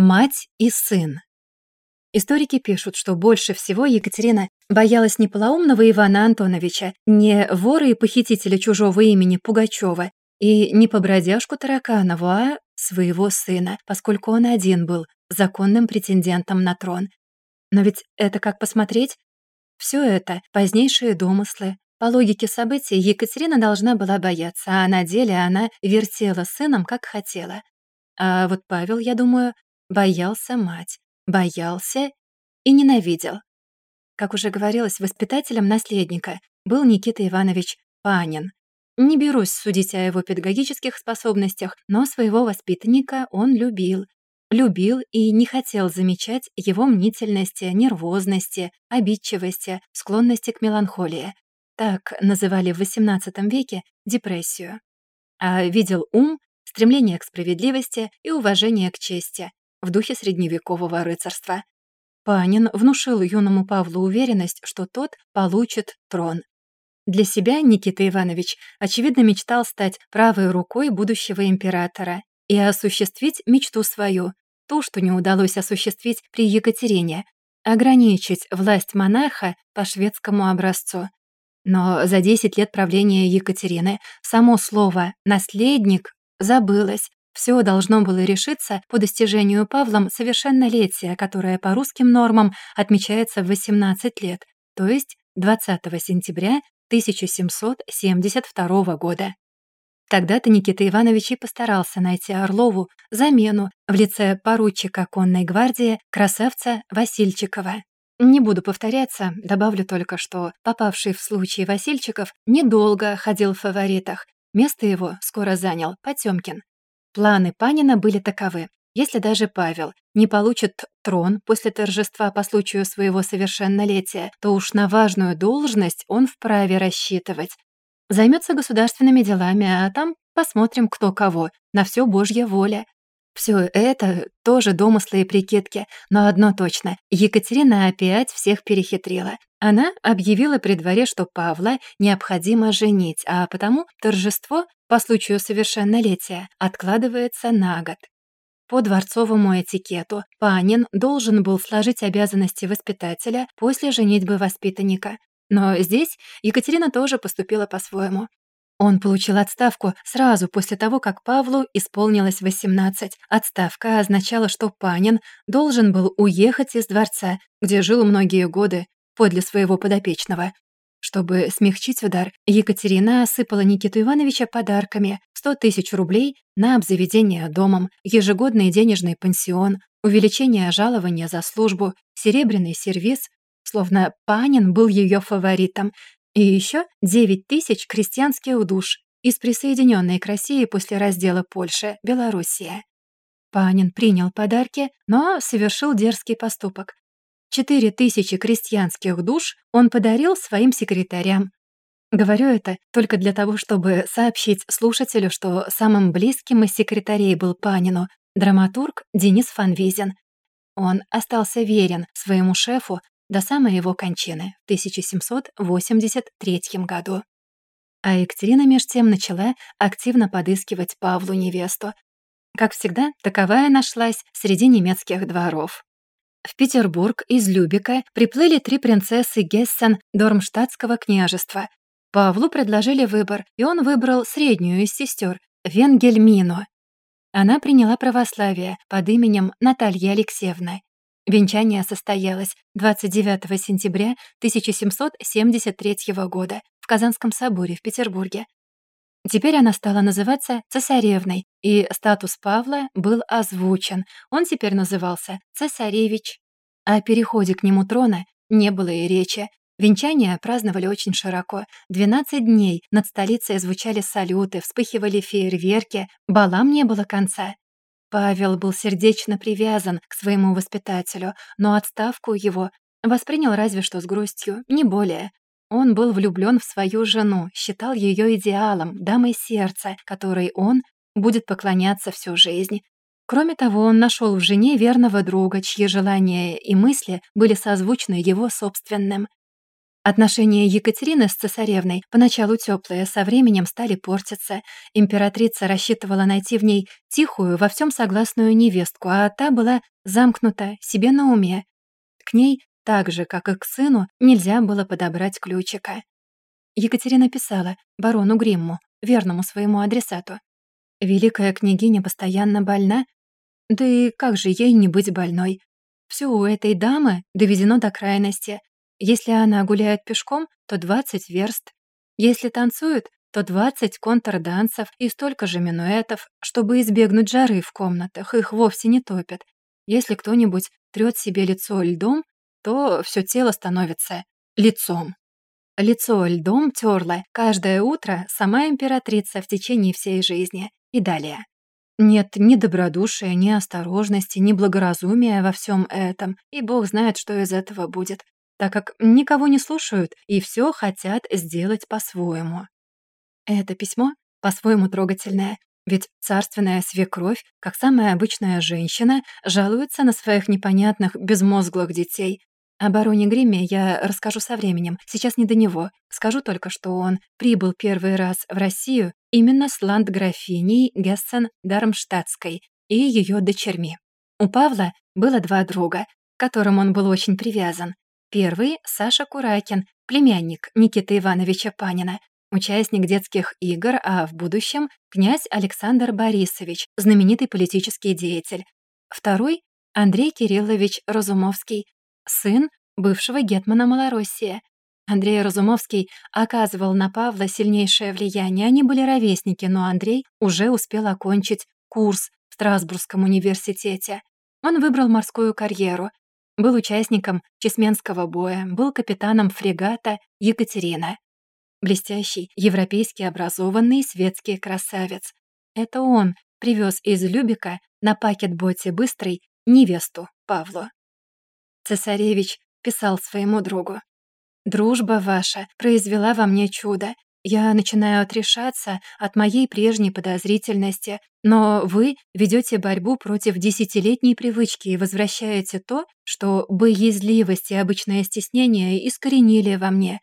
Мать и сын. Историки пишут, что больше всего Екатерина боялась не полоумного Ивана Антоновича, не вора и похитителя чужого имени Пугачева и не побродяжку Тараканову, а своего сына, поскольку он один был законным претендентом на трон. Но ведь это как посмотреть? Все это — позднейшие домыслы. По логике событий Екатерина должна была бояться, а на деле она вертела сыном, как хотела. А вот Павел, я думаю, Боялся мать, боялся и ненавидел. Как уже говорилось, воспитателем наследника был Никита Иванович Панин. Не берусь судить о его педагогических способностях, но своего воспитанника он любил. Любил и не хотел замечать его мнительности, нервозности, обидчивости, склонности к меланхолии. Так называли в XVIII веке депрессию. А видел ум, стремление к справедливости и уважение к чести, в духе средневекового рыцарства. Панин внушил юному Павлу уверенность, что тот получит трон. Для себя Никита Иванович, очевидно, мечтал стать правой рукой будущего императора и осуществить мечту свою, ту, что не удалось осуществить при Екатерине, ограничить власть монарха по шведскому образцу. Но за 10 лет правления Екатерины само слово «наследник» забылось, все должно было решиться по достижению Павлом совершеннолетия, которое по русским нормам отмечается в 18 лет, то есть 20 сентября 1772 года. Тогда-то Никита Иванович и постарался найти Орлову замену в лице поручика конной гвардии красавца Васильчикова. Не буду повторяться, добавлю только, что попавший в случай Васильчиков недолго ходил в фаворитах. Место его скоро занял Потёмкин. Планы Панина были таковы. Если даже Павел не получит трон после торжества по случаю своего совершеннолетия, то уж на важную должность он вправе рассчитывать. Займется государственными делами, а там посмотрим, кто кого. На все Божья воля. Все это тоже домыслы и прикидки, но одно точно — Екатерина опять всех перехитрила. Она объявила при дворе, что Павла необходимо женить, а потому торжество по случаю совершеннолетия откладывается на год. По дворцовому этикету Панин должен был сложить обязанности воспитателя после женитьбы воспитанника. Но здесь Екатерина тоже поступила по-своему. Он получил отставку сразу после того, как Павлу исполнилось 18. Отставка означала, что Панин должен был уехать из дворца, где жил многие годы, подле своего подопечного. Чтобы смягчить удар, Екатерина осыпала Никиту Ивановича подарками 100 тысяч рублей на обзаведение домом, ежегодный денежный пансион, увеличение жалования за службу, серебряный сервиз, словно Панин был ее фаворитом, и еще 9 тысяч крестьянских душ из присоединенной к России после раздела Польши, Белоруссия. Панин принял подарки, но совершил дерзкий поступок. Четыре тысячи крестьянских душ он подарил своим секретарям. Говорю это только для того, чтобы сообщить слушателю, что самым близким из секретарей был Панину драматург Денис Фанвизин. Он остался верен своему шефу до самой его кончины в 1783 году. А Екатерина меж тем начала активно подыскивать Павлу невесту. Как всегда, таковая нашлась среди немецких дворов. В Петербург из Любека приплыли три принцессы Гессен Дормштадтского княжества. Павлу предложили выбор, и он выбрал среднюю из сестер Венгельмину. Она приняла православие под именем Наталья Алексеевна. Венчание состоялось 29 сентября 1773 года в Казанском соборе в Петербурге. Теперь она стала называться цесаревной, и статус Павла был озвучен. Он теперь назывался цесаревич. О переходе к нему трона не было и речи. Венчание праздновали очень широко. 12 дней над столицей звучали салюты, вспыхивали фейерверки, балам не было конца. Павел был сердечно привязан к своему воспитателю, но отставку его воспринял разве что с грустью, не более. Он был влюблен в свою жену, считал ее идеалом, дамой сердца, которой он будет поклоняться всю жизнь. Кроме того, он нашел в жене верного друга, чьи желания и мысли были созвучны его собственным. Отношения Екатерины с цесаревной, поначалу теплые, со временем стали портиться. Императрица рассчитывала найти в ней тихую, во всем согласную невестку, а та была замкнута, себе на уме. К ней, так же, как и к сыну, нельзя было подобрать ключика. Екатерина писала барону Гримму, верному своему адресату. «Великая княгиня постоянно больна? Да и как же ей не быть больной? Все у этой дамы доведено до крайности. Если она гуляет пешком, то 20 верст. Если танцует, то 20 контрданцев и столько же минуэтов, чтобы избегнуть жары в комнатах, их вовсе не топят. Если кто-нибудь трёт себе лицо льдом, то все тело становится лицом. Лицо льдом тёрла каждое утро сама императрица в течение всей жизни. И далее. Нет ни добродушия, ни осторожности, ни благоразумия во всем этом, и бог знает, что из этого будет так как никого не слушают и все хотят сделать по-своему. Это письмо по-своему трогательное, ведь царственная свекровь, как самая обычная женщина, жалуется на своих непонятных, безмозглых детей. О бароне Гриме я расскажу со временем, сейчас не до него. Скажу только, что он прибыл первый раз в Россию именно с ландграфиней Гессен-Дармштадтской и ее дочерьми. У Павла было два друга, к которым он был очень привязан. Первый — Саша Куракин, племянник Никиты Ивановича Панина, участник детских игр, а в будущем — князь Александр Борисович, знаменитый политический деятель. Второй — Андрей Кириллович Разумовский, сын бывшего гетмана Малороссии. Андрей Разумовский оказывал на Павла сильнейшее влияние. Они были ровесники, но Андрей уже успел окончить курс в Страсбургском университете. Он выбрал морскую карьеру, был участником Чесменского боя, был капитаном фрегата «Екатерина». Блестящий, европейски образованный светский красавец. Это он привез из Любика на пакет-боте «Быстрый» невесту Павлу. Цесаревич писал своему другу. «Дружба ваша произвела во мне чудо. Я начинаю отрешаться от моей прежней подозрительности, но вы ведете борьбу против десятилетней привычки и возвращаете то, что боязливость и обычное стеснение искоренили во мне.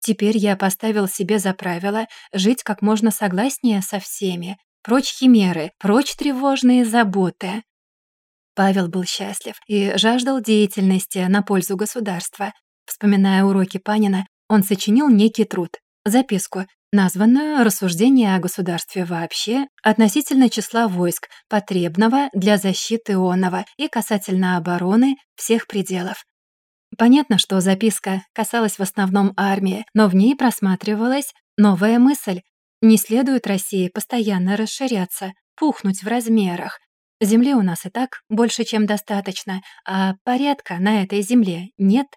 Теперь я поставил себе за правило жить как можно согласнее со всеми, прочь химеры, прочь тревожные заботы. Павел был счастлив и жаждал деятельности на пользу государства. Вспоминая уроки Панина, он сочинил некий труд Записку, названную «Рассуждение о государстве вообще относительно числа войск, потребного для защиты онова и касательно обороны всех пределов». Понятно, что записка касалась в основном армии, но в ней просматривалась новая мысль. Не следует России постоянно расширяться, пухнуть в размерах. Земли у нас и так больше, чем достаточно, а порядка на этой земле нет —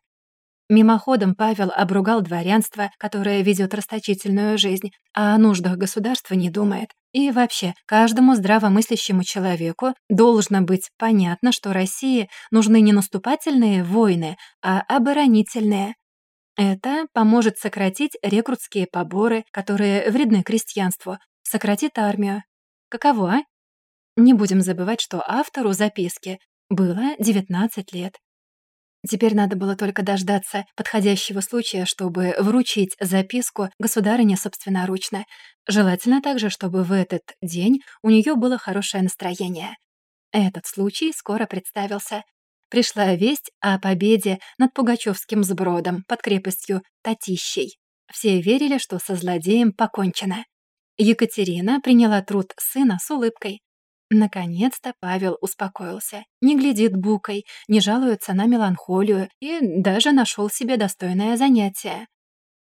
Мимоходом Павел обругал дворянство, которое ведет расточительную жизнь, а о нуждах государства не думает. И вообще, каждому здравомыслящему человеку должно быть понятно, что России нужны не наступательные войны, а оборонительные. Это поможет сократить рекрутские поборы, которые вредны крестьянству, сократит армию. Каково, а? Не будем забывать, что автору записки было 19 лет. Теперь надо было только дождаться подходящего случая, чтобы вручить записку государыне собственноручно. Желательно также, чтобы в этот день у нее было хорошее настроение. Этот случай скоро представился. Пришла весть о победе над Пугачевским сбродом под крепостью Татищей. Все верили, что со злодеем покончено. Екатерина приняла труд сына с улыбкой. Наконец-то Павел успокоился, не глядит букой, не жалуется на меланхолию и даже нашел себе достойное занятие.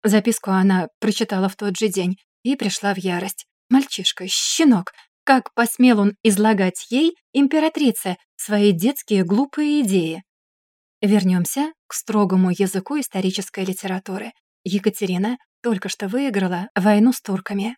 Записку она прочитала в тот же день и пришла в ярость. Мальчишка, щенок, как посмел он излагать ей, императрице, свои детские глупые идеи. Вернемся к строгому языку исторической литературы. Екатерина только что выиграла войну с турками.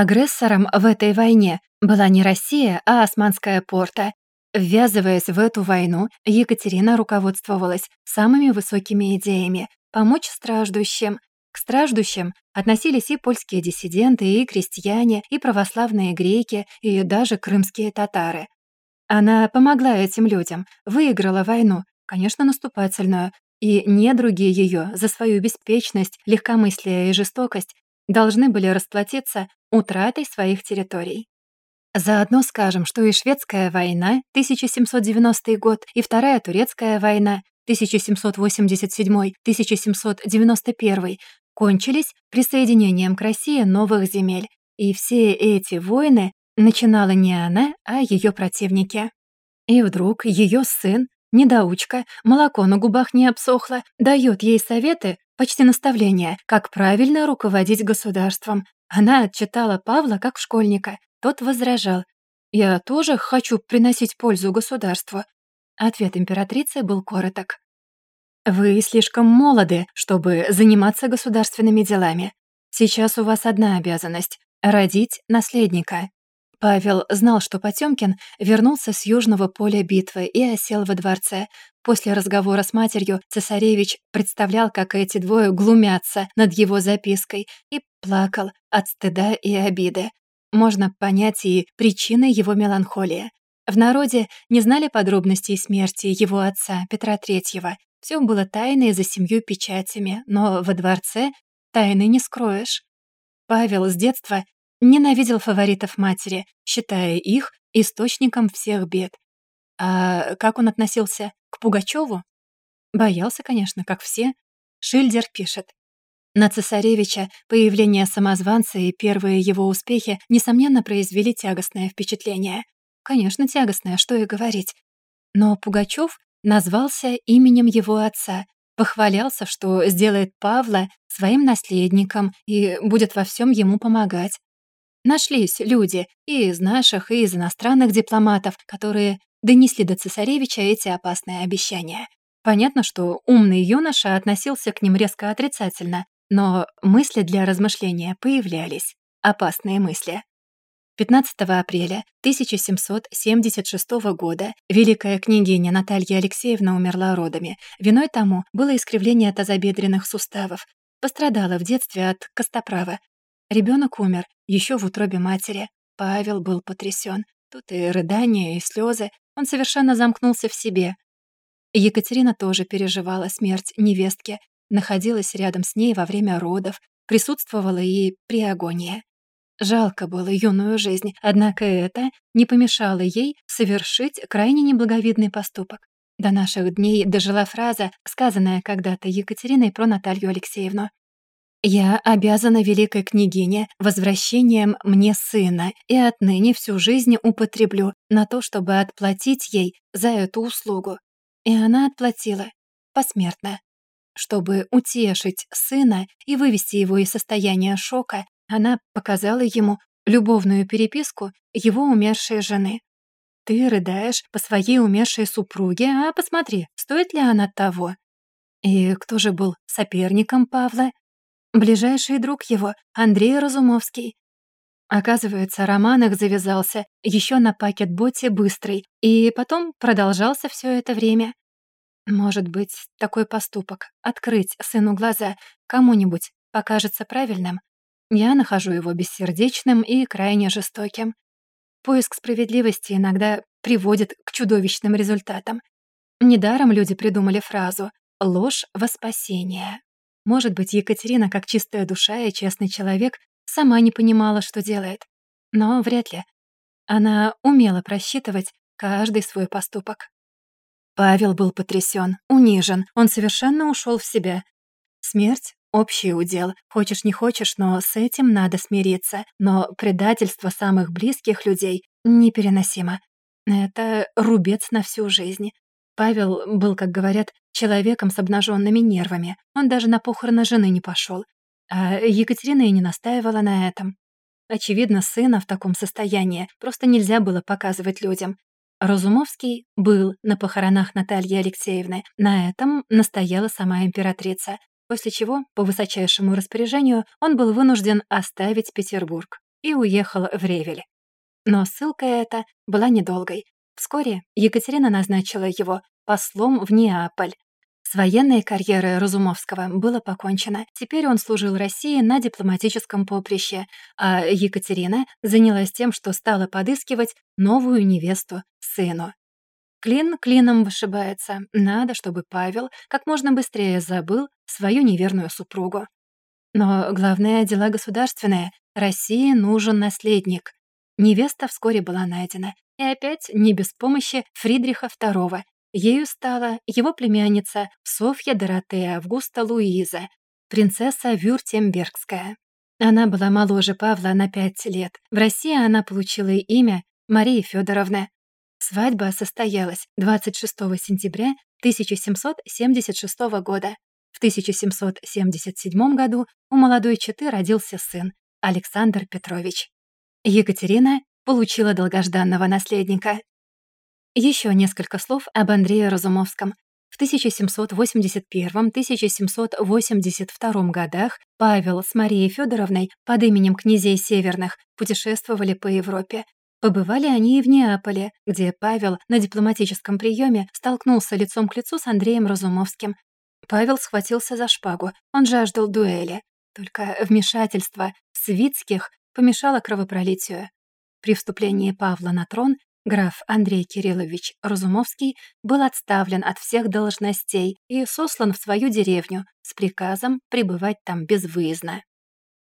Агрессором в этой войне была не Россия, а Османская порта. Ввязываясь в эту войну, Екатерина руководствовалась самыми высокими идеями — помочь страждущим. К страждущим относились и польские диссиденты, и крестьяне, и православные греки, и даже крымские татары. Она помогла этим людям, выиграла войну, конечно, наступательную, и недруги ее за свою беспечность, легкомыслие и жестокость должны были расплатиться утратой своих территорий. Заодно скажем, что и шведская война 1790 год, и Вторая турецкая война 1787-1791 кончились присоединением к России новых земель, и все эти войны начинала не она, а ее противники. И вдруг ее сын, недоучка, молоко на губах не обсохло, дает ей советы, почти наставления, как правильно руководить государством. Она отчитала Павла как школьника. Тот возражал. «Я тоже хочу приносить пользу государству». Ответ императрицы был короток. «Вы слишком молоды, чтобы заниматься государственными делами. Сейчас у вас одна обязанность — родить наследника». Павел знал, что Потёмкин вернулся с южного поля битвы и осел во дворце. После разговора с матерью цесаревич представлял, как эти двое глумятся над его запиской, и плакал от стыда и обиды. Можно понять и причины его меланхолии. В народе не знали подробностей смерти его отца, Петра Третьего. Все было тайной за семью печатями, но во дворце тайны не скроешь. Павел с детства ненавидел фаворитов матери, считая их источником всех бед. А как он относился к Пугачеву? Боялся, конечно, как все. Шильдер пишет. На цесаревича появление самозванца и первые его успехи, несомненно, произвели тягостное впечатление. Конечно, тягостное, что и говорить. Но Пугачев назвался именем его отца, похвалялся, что сделает Павла своим наследником и будет во всем ему помогать. Нашлись люди и из наших, и из иностранных дипломатов, которые донесли до цесаревича эти опасные обещания. Понятно, что умный юноша относился к ним резко отрицательно, но мысли для размышления появлялись. Опасные мысли. 15 апреля 1776 года великая княгиня Наталья Алексеевна умерла родами. Виной тому было искривление тазобедренных суставов. Пострадала в детстве от костоправа. Ребенок умер еще в утробе матери. Павел был потрясен. Тут и рыдания, и слезы. Он совершенно замкнулся в себе. Екатерина тоже переживала смерть невестки, находилась рядом с ней во время родов, присутствовала и при агонии. Жалко было юную жизнь, однако это не помешало ей совершить крайне неблаговидный поступок. До наших дней дожила фраза, сказанная когда-то Екатериной про Наталью Алексеевну. «Я обязана великой княгине возвращением мне сына и отныне всю жизнь употреблю на то, чтобы отплатить ей за эту услугу». И она отплатила посмертно. Чтобы утешить сына и вывести его из состояния шока, она показала ему любовную переписку его умершей жены. «Ты рыдаешь по своей умершей супруге, а посмотри, стоит ли она того?» И кто же был соперником Павла? Ближайший друг его, Андрей Разумовский. Оказывается, роман их завязался еще на пакет-боте «Быстрый», и потом продолжался все это время. Может быть, такой поступок, открыть сыну глаза, кому-нибудь покажется правильным? Я нахожу его бессердечным и крайне жестоким. Поиск справедливости иногда приводит к чудовищным результатам. Недаром люди придумали фразу «ложь во спасение». Может быть, Екатерина, как чистая душа и честный человек, сама не понимала, что делает. Но вряд ли. Она умела просчитывать каждый свой поступок. Павел был потрясен, унижен, он совершенно ушел в себя. Смерть — общий удел. Хочешь не хочешь, но с этим надо смириться. Но предательство самых близких людей непереносимо. Это рубец на всю жизнь. Павел был, как говорят, человеком с обнаженными нервами. Он даже на похороны жены не пошел. А Екатерина и не настаивала на этом. Очевидно, сына в таком состоянии просто нельзя было показывать людям. Разумовский был на похоронах Натальи Алексеевны. На этом настояла сама императрица, после чего, по высочайшему распоряжению, он был вынужден оставить Петербург и уехал в Ревель. Но ссылка эта была недолгой. Вскоре Екатерина назначила его послом в Неаполь, с военной карьерой Разумовского было покончено. Теперь он служил России на дипломатическом поприще, а Екатерина занялась тем, что стала подыскивать новую невесту сыну. Клин клином вышибается. Надо, чтобы Павел как можно быстрее забыл свою неверную супругу. Но главное — дела государственные. России нужен наследник. Невеста вскоре была найдена. И опять не без помощи Фридриха II. Ею стала его племянница Софья Доротея Августа Луиза, принцесса Вюртембергская. Она была моложе Павла на пять лет. В России она получила имя Мария Федоровна. Свадьба состоялась 26 сентября 1776 года. В 1777 году у молодой четы родился сын Александр Петрович. Екатерина получила долгожданного наследника. Еще несколько слов об Андрее Разумовском. В 1781-1782 годах Павел с Марией Федоровной под именем князей Северных путешествовали по Европе. Побывали они и в Неаполе, где Павел на дипломатическом приеме столкнулся лицом к лицу с Андреем Разумовским. Павел схватился за шпагу, он жаждал дуэли. Только вмешательство Свицких помешало кровопролитию. При вступлении Павла на трон граф Андрей Кириллович Разумовский был отставлен от всех должностей и сослан в свою деревню с приказом пребывать там безвыездно.